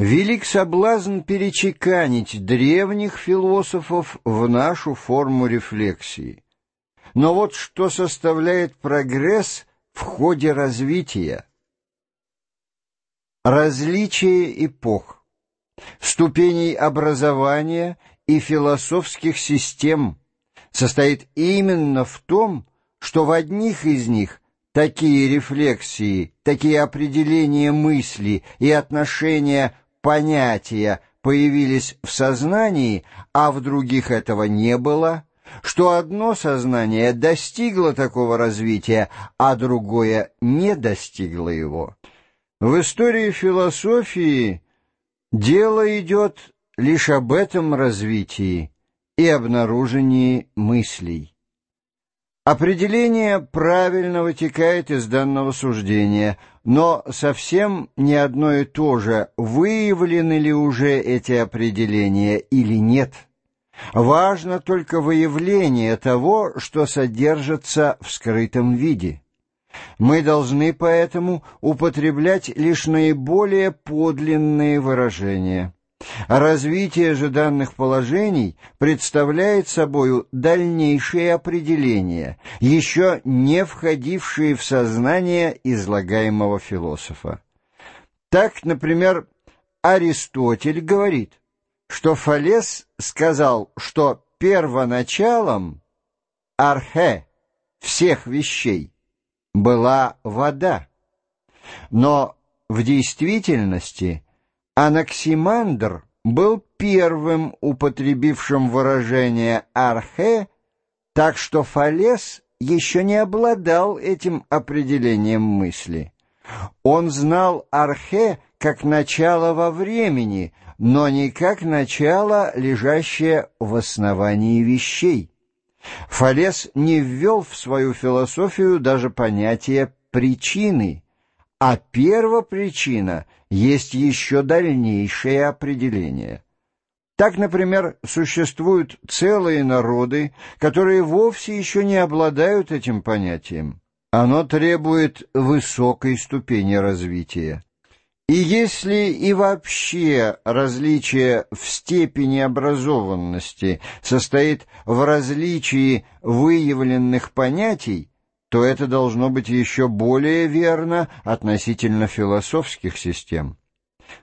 Велик соблазн перечеканить древних философов в нашу форму рефлексии. Но вот что составляет прогресс в ходе развития. Различие эпох, ступеней образования и философских систем состоит именно в том, что в одних из них такие рефлексии, такие определения мысли и отношения понятия появились в сознании, а в других этого не было, что одно сознание достигло такого развития, а другое не достигло его. В истории философии дело идет лишь об этом развитии и обнаружении мыслей. Определение правильно вытекает из данного суждения, но совсем не одно и то же, выявлены ли уже эти определения или нет. Важно только выявление того, что содержится в скрытом виде. Мы должны поэтому употреблять лишь наиболее подлинные выражения. Развитие же данных положений представляет собою дальнейшие определения, еще не входившие в сознание излагаемого философа. Так, например, Аристотель говорит, что Фалес сказал, что первоначалом архе всех вещей была вода, но в действительности – Анаксимандр был первым употребившим выражение «архе», так что Фалес еще не обладал этим определением мысли. Он знал архе как начало во времени, но не как начало, лежащее в основании вещей. Фалес не ввел в свою философию даже понятие «причины», а первопричина есть еще дальнейшее определение. Так, например, существуют целые народы, которые вовсе еще не обладают этим понятием. Оно требует высокой ступени развития. И если и вообще различие в степени образованности состоит в различии выявленных понятий, то это должно быть еще более верно относительно философских систем.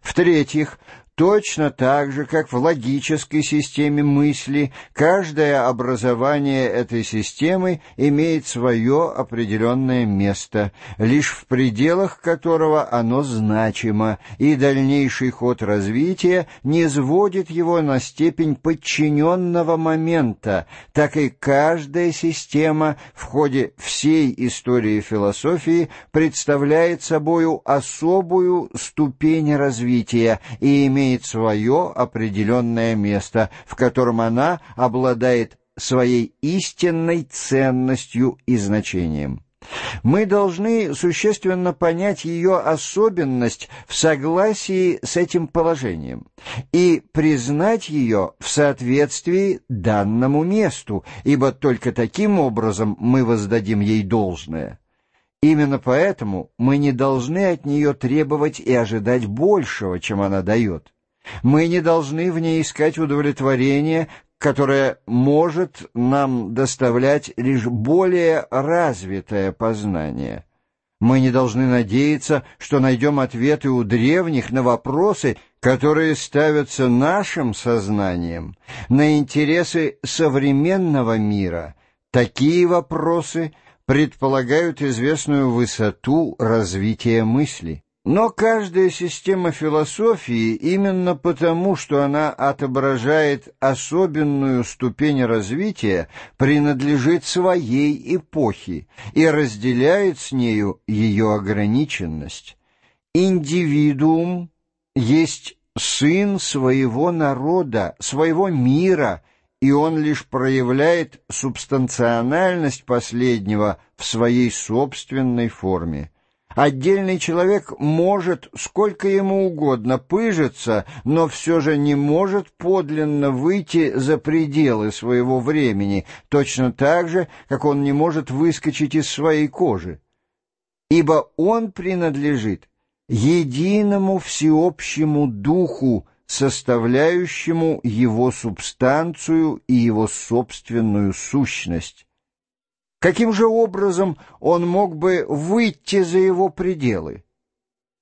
В-третьих, Точно так же, как в логической системе мысли, каждое образование этой системы имеет свое определенное место, лишь в пределах которого оно значимо, и дальнейший ход развития не сводит его на степень подчиненного момента, так и каждая система в ходе всей истории философии представляет собою особую ступень развития и имеет имеет свое определенное место, в котором она обладает своей истинной ценностью и значением. Мы должны существенно понять ее особенность в согласии с этим положением и признать ее в соответствии данному месту, ибо только таким образом мы воздадим ей должное. Именно поэтому мы не должны от нее требовать и ожидать большего, чем она дает. Мы не должны в ней искать удовлетворение, которое может нам доставлять лишь более развитое познание. Мы не должны надеяться, что найдем ответы у древних на вопросы, которые ставятся нашим сознанием, на интересы современного мира. Такие вопросы предполагают известную высоту развития мысли. Но каждая система философии именно потому, что она отображает особенную ступень развития, принадлежит своей эпохе и разделяет с нею ее ограниченность. Индивидуум есть сын своего народа, своего мира, и он лишь проявляет субстанциональность последнего в своей собственной форме. Отдельный человек может сколько ему угодно пыжиться, но все же не может подлинно выйти за пределы своего времени, точно так же, как он не может выскочить из своей кожи. Ибо он принадлежит единому всеобщему духу, составляющему его субстанцию и его собственную сущность. Каким же образом он мог бы выйти за его пределы?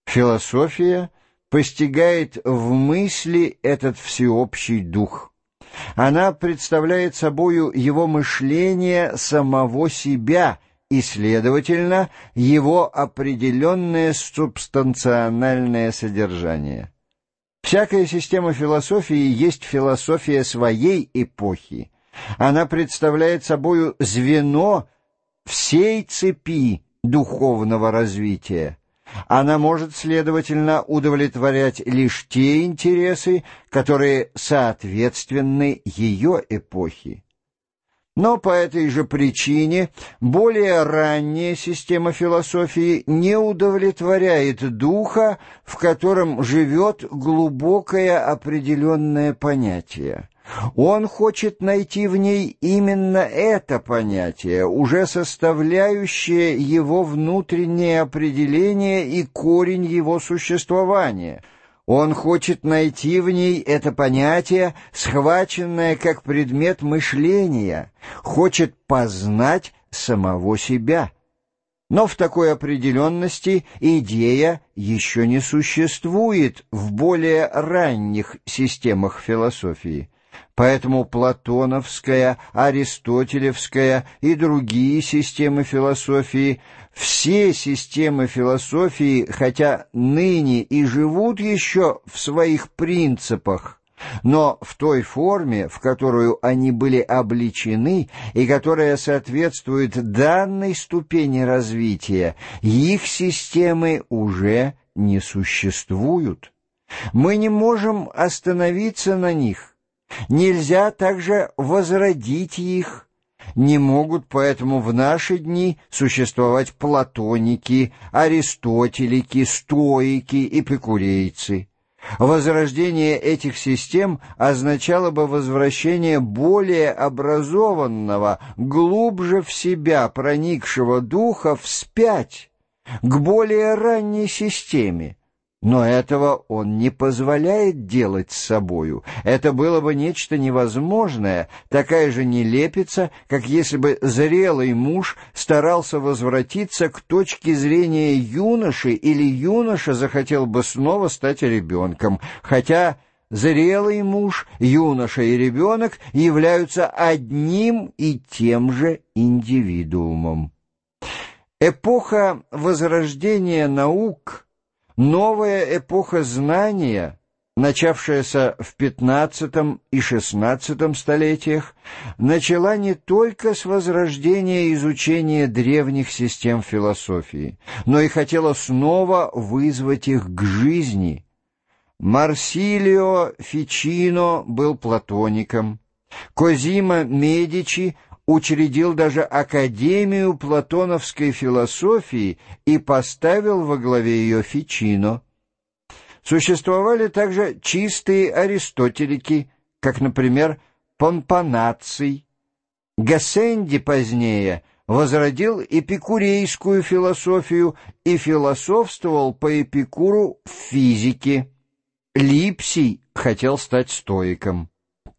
Философия постигает в мысли этот всеобщий дух. Она представляет собою его мышление самого себя и, следовательно, его определенное субстанциональное содержание. Всякая система философии есть философия своей эпохи. Она представляет собою звено всей цепи духовного развития. Она может, следовательно, удовлетворять лишь те интересы, которые соответственны ее эпохе. Но по этой же причине более ранняя система философии не удовлетворяет духа, в котором живет глубокое определенное понятие. Он хочет найти в ней именно это понятие, уже составляющее его внутреннее определение и корень его существования — он хочет найти в ней это понятие, схваченное как предмет мышления, хочет познать самого себя. Но в такой определенности идея еще не существует в более ранних системах философии. Поэтому платоновская, аристотелевская и другие системы философии, все системы философии, хотя ныне и живут еще в своих принципах, но в той форме, в которую они были обличены и которая соответствует данной ступени развития, их системы уже не существуют. Мы не можем остановиться на них, Нельзя также возродить их. Не могут поэтому в наши дни существовать платоники, аристотелики, стоики, эпикурейцы. Возрождение этих систем означало бы возвращение более образованного, глубже в себя проникшего духа вспять, к более ранней системе, но этого он не позволяет делать с собою. Это было бы нечто невозможное, такая же нелепица, как если бы зрелый муж старался возвратиться к точке зрения юноши или юноша захотел бы снова стать ребенком, хотя зрелый муж, юноша и ребенок являются одним и тем же индивидуумом. Эпоха возрождения наук — Новая эпоха знания, начавшаяся в XV и XVI столетиях, начала не только с возрождения изучения древних систем философии, но и хотела снова вызвать их к жизни. Марсилио Фичино был платоником, Козима Медичи учредил даже Академию платоновской философии и поставил во главе ее Фичино. Существовали также чистые аристотелики, как, например, Помпанаций. Гассенди позднее возродил эпикурейскую философию и философствовал по Эпикуру в физике. Липсий хотел стать стоиком.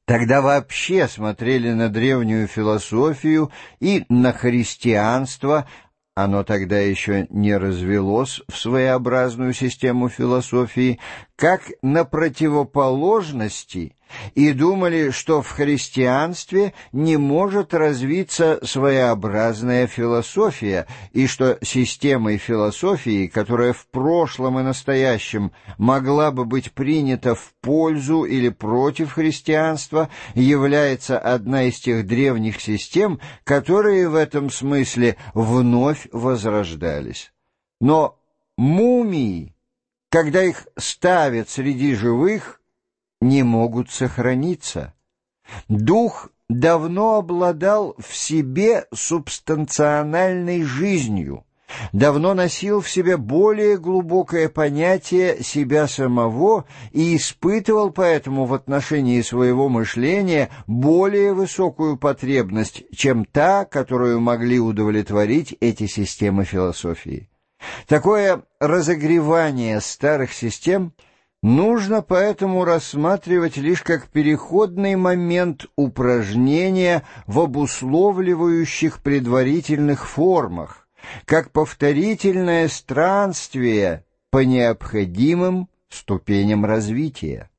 Тогда вообще смотрели на древнюю философию и на христианство, оно тогда еще не развелось в своеобразную систему философии, как на противоположности и думали, что в христианстве не может развиться своеобразная философия, и что системой философии, которая в прошлом и настоящем могла бы быть принята в пользу или против христианства, является одна из тех древних систем, которые в этом смысле вновь возрождались. Но мумии, когда их ставят среди живых, не могут сохраниться. Дух давно обладал в себе субстанциональной жизнью, давно носил в себе более глубокое понятие себя самого и испытывал поэтому в отношении своего мышления более высокую потребность, чем та, которую могли удовлетворить эти системы философии. Такое разогревание старых систем нужно поэтому рассматривать лишь как переходный момент упражнения в обусловливающих предварительных формах, как повторительное странствие по необходимым ступеням развития.